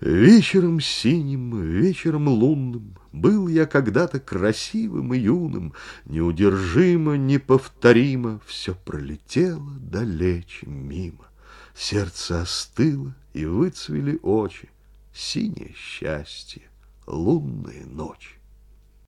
Вечером синим, вечером лунным Был я когда-то красивым и юным, Неудержимо, неповторимо Все пролетело далече мимо. Сердце остыло, и выцвели очи, Синее счастье, лунные ночи.